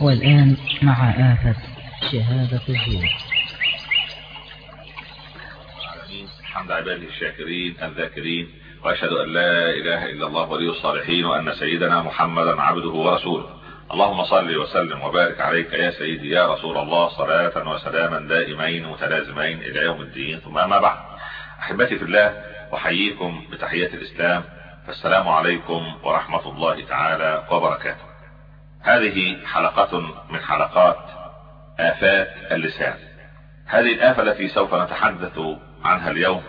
والآن مع آفة شهادة الزور. حمد عباده الشاكرين الذاكرين وأشهد أن لا إله إلا الله ولي الصالحين وأن سيدنا محمدا عبده ورسوله. اللهم صل وسلم وبارك عليك يا سيدي يا رسول الله صلاة وسلاما دائمين متلازمين إلى يوم الدين ثم أما بعد. أحبتي في الله أحييكم بتحية الإسلام فالسلام عليكم ورحمة الله تعالى وبركاته. هذه حلقة من حلقات آفات اللسان. هذه الآفة التي سوف نتحدث عنها اليوم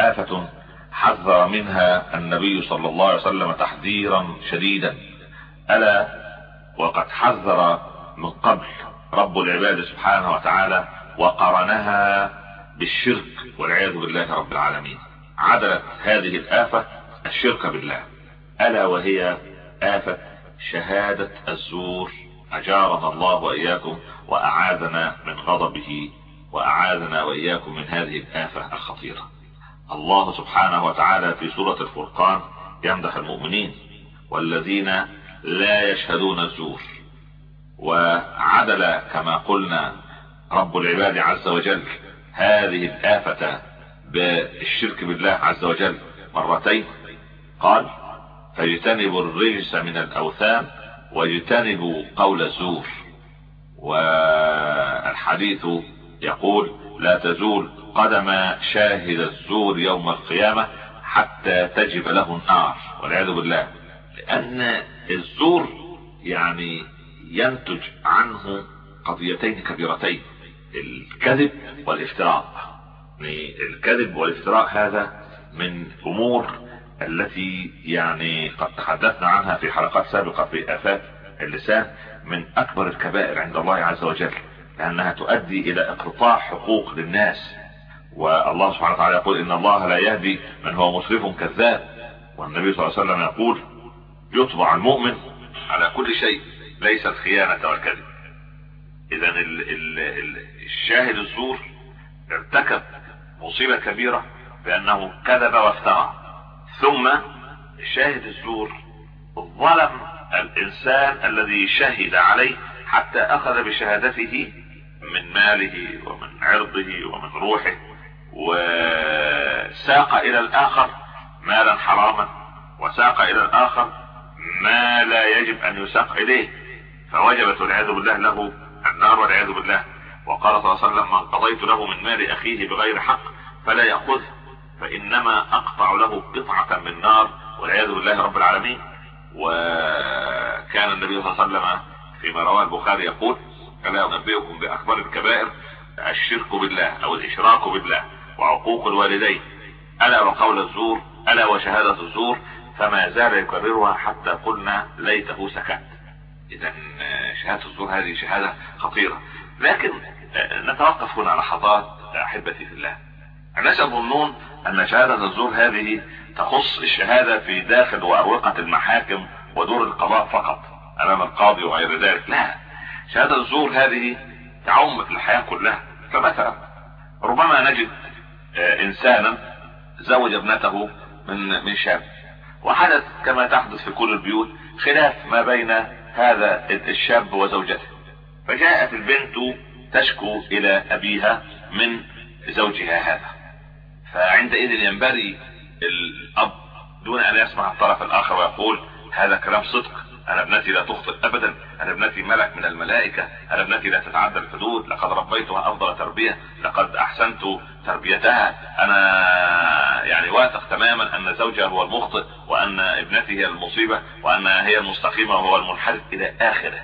آفة حذر منها النبي صلى الله عليه وسلم تحذيرا شديدا. ألا وقد حذر من قبل رب العباد سبحانه وتعالى وقرنها بالشرك والعياذ بالله رب العالمين. عدلت هذه الآفة الشرك بالله. ألا وهي آفة شهادة الزور. أجارنا الله وإياكم وأعاذنا من غضبه وأعاذنا وإياكم من هذه الآفة الخطيرة. الله سبحانه وتعالى في سورة الفرقان يمدح المؤمنين والذين لا يشهدون الزور. وعدل كما قلنا رب العباد عز وجل هذه الآفة بالشرك بالله عز وجل مرتين. قال فاجتنبوا الرجس من الأوثان واجتنبوا قول الزور والحديث يقول لا تزول قدم شاهد الزور يوم القيامة حتى تجب له النار. والعياذ بالله. لأن الزور يعني ينتج عنه قضيتين كبيرتين الكذب والإفتراء. الكذب والإفتراء هذا من أمور التي يعني قد تحدثنا عنها في حلقات سابقة في آفات اللسان من أكبر الكبائر عند الله عز وجل لأنها تؤدي إلى اقتطاع حقوق للناس. والله سبحانه وتعالى يقول إن الله لا يهدي من هو مسرف كذاب. والنبي صلى الله عليه وسلم يقول يطبع المؤمن على كل شيء ليس الخيانة والكذب. اذا الشاهد الزور ارتكب مصيبة كبيرة بأنه كذب وافترى. ثم شاهد الزور ظلم الإنسان الذي شهد عليه حتى أخذ بشهادته من ماله ومن عرضه ومن روحه وساق إلى الآخر مالا حراما وساق إلى الآخر ما لا يجب أن يساق إليه. فوجبت والعياذ بالله له النار والعياذ بالله. وقال صلى الله عليه وسلم من قضيت له من مال أخيه بغير حق فلا يأخذ فإنما أقطع له قطعة من نار والعياذ بالله رب العالمين. وكان النبي صلى الله عليه وسلم فيما رواه البخاري يقول ألا أنبئكم باكبر الكبائر الشرك بالله أو الإشراك بالله وعقوق الوالدين. ألا وقول الزور ألا وشهادة الزور فما زال يكررها حتى قلنا ليته سكت. اذا شهادة الزور هذه شهادة خطيرة. لكن نتوقف هنا لحظات أحبتي في الله. الناس يظنون أن شهادة الزور هذه تخص الشهادة في داخل واروقة المحاكم ودور القضاء فقط أمام القاضي وغير ذلك لا. شهادة الزور هذه تعم في الحياة كلها فمثلا ربما نجد إنسانا زوج ابنته من من شاب وحدث كما تحدث في كل البيوت خلاف ما بين هذا الشاب وزوجته فجاءت البنت تشكو إلى أبيها من زوجها هذا. فعندئذ ينبغي الاب دون أن يسمع الطرف الآخر ويقول هذا كلام صدق أنا ابنتي لا تخطئ ابدا أنا ابنتي ملك من الملائكة أنا ابنتي لا تتعدى الحدود لقد ربيتها أفضل تربية لقد أحسنت تربيتها أنا يعني واثق تماما أن زوجها هو المخطئ وأن ابنتي هي المصيبة وأن هي المستقيمة وهو المنحرف إلى آخره.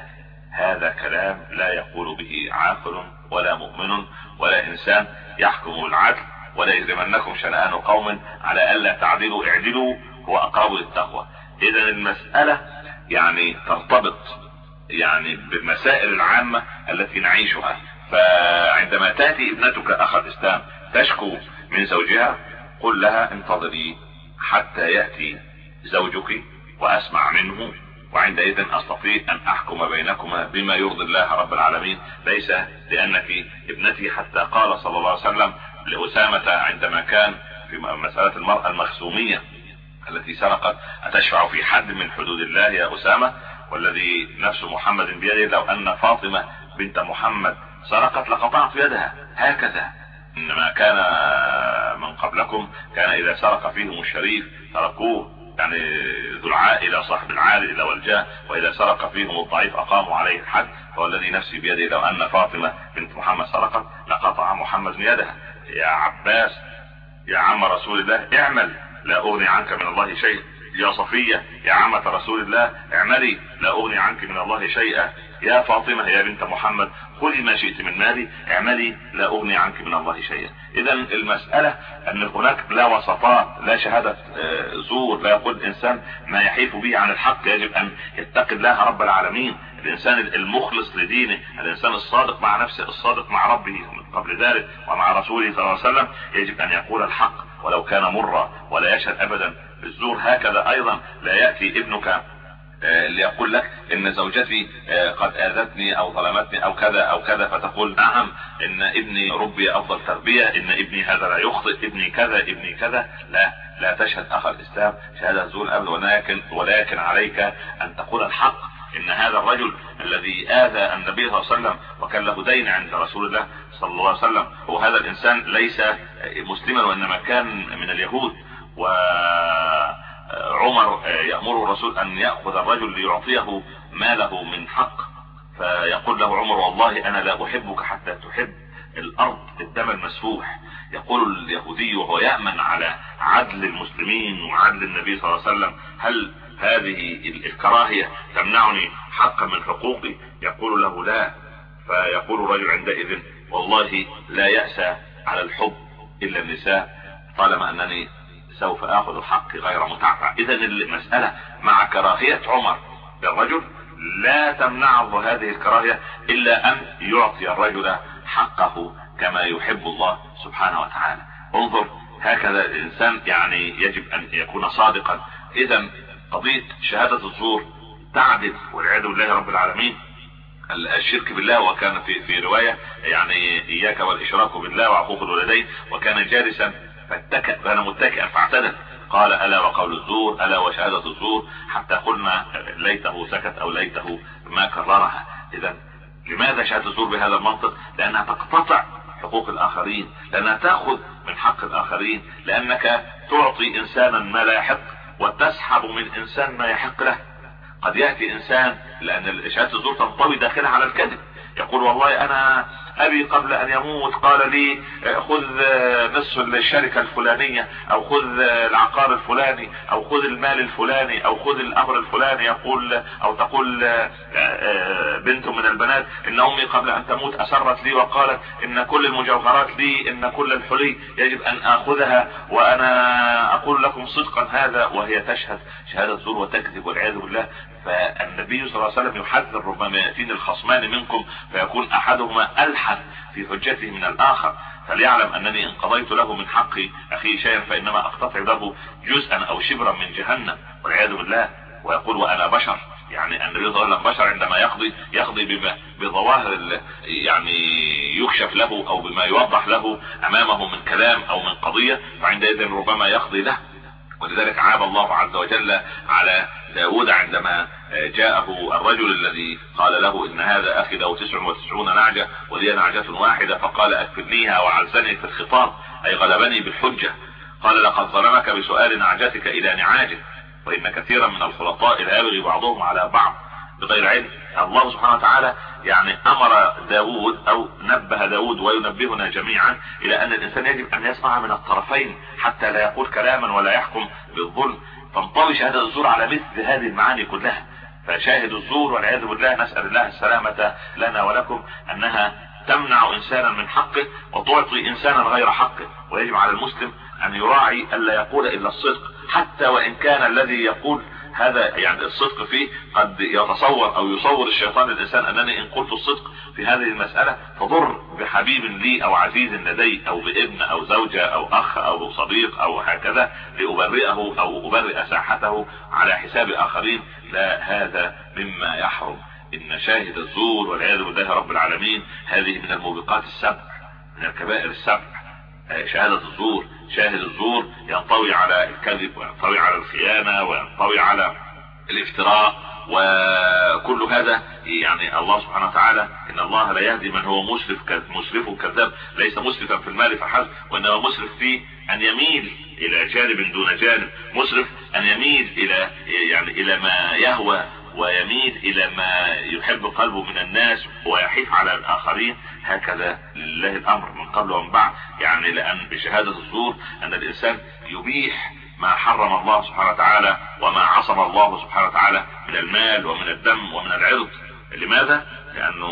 هذا كلام لا يقول به عاقل ولا مؤمن ولا إنسان يحكم العدل ولا يجرمنكم شنآن قوم على ألا تعدلوا اعدلوا هو أقرب للتقوى. إذا المسألة يعني ترتبط يعني بالمسائل العامة التي نعيشها. فعندما تأتي ابنتك أخ الإسلام تشكو من زوجها قل لها انتظري حتى يأتي زوجك وأسمع منه وعندئذ أستطيع أن أحكم بينكما بما يرضي الله رب العالمين. ليس لأنك ابنتي حتى قال صلى الله عليه وسلم لأسامة عندما كان في مسألة المرأة المخزومية التي سرقت أتشفع في حد من حدود الله يا أسامة؟ والذي نفس محمد بيده لو أن فاطمة بنت محمد سرقت لقطعت يدها. هكذا. إنما كان من قبلكم كان إذا سرق فيهم الشريف تركوه يعني ذو العائلة صاحب العائلة والجاه. وإذا سرق فيهم الضعيف أقاموا عليه الحد. فهو الذي نفسي بيده لو أن فاطمة بنت محمد سرقت لقطع محمد يدها. يا عباس يا عم رسول الله اعمل. لا أغني عنك من الله شيء يا صفية يا عمة رسول الله اعملي. لا أغني عنك من الله شيئا. يا فاطمة يا بنت محمد خذي ما شئت من مالي اعملي لا أغني عنك من الله شيئا. اذا المسألة أن هناك لا وسطات لا شهادة آه، زور لا يقول الانسان ما يحيف به عن الحق. يجب أن يتقي الله رب العالمين. الإنسان المخلص لدينه الإنسان الصادق مع نفسه الصادق مع ربه. من قبل ذلك ومع رسوله صلى الله عليه وسلم يجب أن يقول الحق ولو كان مرا ولا يشهد أبدا بالزور. هكذا أيضا لا يأتي ابنك ليقول لك إن زوجتي آه، قد آذتني أو ظلمتني أو كذا أو كذا فتقول نعم إن ابني ربي أفضل تربية إن ابني هذا لا يخطئ ابني كذا ابني كذا. لا لا تشهد أخ الإسلام شهادة زور ابدا ولكن ولكن عليك أن تقول الحق إن هذا الرجل الذي آذى النبي صلى الله عليه وسلم وكان له دين عند رسول الله صلى الله عليه وسلم وهذا الإنسان ليس مسلما وإنما كان من اليهود و عمر يأمر الرسول أن يأخذ الرجل ليعطيه ماله من حق. فيقول له عمر والله أنا لا أحبك حتى تحب الأرض الدم المسفوح. يقول اليهودي وهو يأمن على عدل المسلمين وعدل النبي صلى الله عليه وسلم هل هذه الكراهية تمنعني حقا من حقوقي؟ يقول له لا. فيقول الرجل عندئذ والله لا يأسى على الحب إلا النساء طالما أنني سوف آخذ حقي غير متعفع إذا المسألة مع كراهية عمر للرجل لا تمنعه هذه الكراهية إلا أن يعطي الرجل حقه كما يحب الله سبحانه وتعالى. انظر هكذا الإنسان يعني يجب أن يكون صادقا. اذا قضية شهادة الزور تعدل والعياذ بالله رب العالمين. الشرك بالله وكان في في رواية يعني إياك والإشراك بالله وعقوق الوالدين وكان جالسا فاتكأ كان متكئا فاعتدل قال ألا وقول الزور ألا وشهادة الزور حتى قلنا ليته سكت أو ليته ما كررها. إذا لماذا شهادة الزور بهذا المنطق؟ لأنها تقتطع حقوق الآخرين لأنها تأخذ من حق الآخرين لأنك تعطي إنسانا ما لا يحق وتسحب من إنسان ما يحق له. قد يأتي إنسان لأن شهادة الزور تنطوي داخلها على الكذب. يقول والله أنا أبي قبل أن يموت قال لي خذ نصف الشركة الفلانية أو خذ العقار الفلاني أو خذ المال الفلاني أو خذ الأمر الفلاني يقول أو تقول بنت من البنات إن أمي قبل أن تموت أسرت لي وقالت إن كل المجوهرات لي إن كل الحلي يجب أن آخذها وأنا أقول لكم صدقا هذا وهي تشهد شهادة زور وتكذب والعياذ بالله. فالنبي صلى الله عليه وسلم يحذر ربما يأتين الخصمان منكم فيكون أحدهما الحن في حجته من الآخر فليعلم أنني ان قضيت له من حق أخي شيئا فإنما أقتطع له جزءا أو شبرا من جهنم والعياذ بالله. ويقول وأنا بشر يعني النبي صلى الله عليه وسلم بشر عندما يقضي يقضي بظواهر يعني يكشف له أو بما يوضح له أمامه من كلام أو من قضية فعندئذ ربما يقضي له. ولذلك عاب الله عز وجل على داود عندما جاءه الرجل الذي قال له إن هذا أخي له تسع وتسعون نعجة ولي نعجة واحدة فقال اكفرنيها وعزني في الخطاب أي غلبني بالحجة. قال لقد ظلمك بسؤال نعجتك إلى نعاجه وإن كثيرا من الخلطاء لا يبغي بعضهم على بعض. بغير علم الله سبحانه وتعالى يعني أمر داود أو نبه داود وينبهنا جميعا إلى أن الإنسان يجب أن يسمع من الطرفين حتى لا يقول كلاما ولا يحكم بالظلم. تنطوي شهادة الزور على مثل هذه المعاني كلها. فشاهد الزور والعياذ بالله نسأل الله السلامة لنا ولكم أنها تمنع إنسانا من حقه وتعطي إنسانا غير حقه. ويجب على المسلم أن يراعي الا يقول إلا الصدق حتى وإن كان الذي يقول هذا يعني الصدق فيه قد يتصور أو يصور الشيطان الإنسان أنني إن قلت الصدق في هذه المسألة تضر بحبيب لي أو عزيز لدي أو بابن أو زوجة أو أخ أو صديق أو هكذا لأبرئه أو أبرئ ساحته على حساب آخرين لا هذا مما يحرم. إن شاهد الزور والعياذ بالله رب العالمين هذه من الموبقات السبع من الكبائر السبع. شهادة الزور شاهد الزور ينطوي على الكذب وينطوي على الخيانة وينطوي على الافتراء وكل هذا يعني الله سبحانه وتعالى إن الله لا يهدي من هو مسرف مسرف كذاب ليس مسرفا في المال فحسب وإنما مسرف في أن يميل إلى جانب دون جانب مسرف أن يميل إلى يعني إلى ما يهوى ويميل إلى ما يحب قلبه من الناس ويحيف على الآخرين هكذا لله الأمر من قبل ومن بعد. يعني لأن بشهادة الزور أن الإنسان يبيح ما حرم الله سبحانه وتعالى وما عصم الله سبحانه وتعالى من المال ومن الدم ومن العرض. لماذا؟ لأنه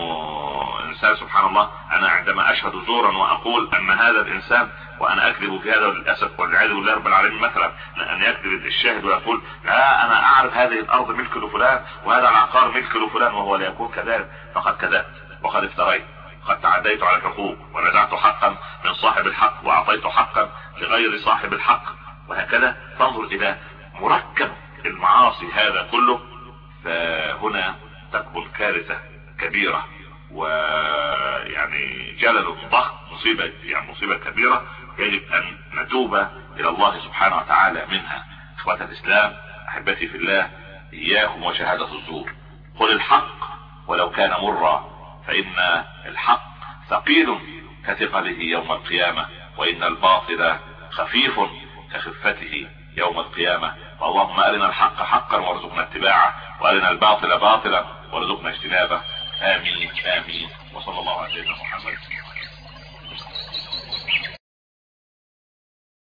الإنسان سبحان الله أنا عندما أشهد زورا وأقول أن هذا الإنسان وأنا أكذب في هذا للأسف والعياذ بالله رب العالمين مثلا أن يكذب الشاهد ويقول لا أنا أعرف هذه الأرض ملك لفلان وهذا العقار ملك لفلان وهو لا يكون كذلك. فقد كذبت وقد افتريت قد تعديت على الحقوق ونزعت حقا من صاحب الحق وأعطيت حقا لغير صاحب الحق وهكذا. تنظر إلى مركب المعاصي هذا كله. فهنا تكمن كارثة كبيرة ويعني جلل ضخم مصيبة يعني مصيبة كبيرة. يجب أن نتوب إلى الله سبحانه وتعالى منها. إخوة الإسلام أحبتي في الله إياكم وشهادة الزور. قل الحق ولو كان مرا فإن الحق ثقيل كثقله يوم القيامة وإن الباطل خفيف كخفته يوم القيامة. فاللهم أرنا الحق حقا وارزقنا اتباعه وأرنا الباطل باطلا وارزقنا اجتنابه. آمين آمين. وصلى الله على سيدنا محمد.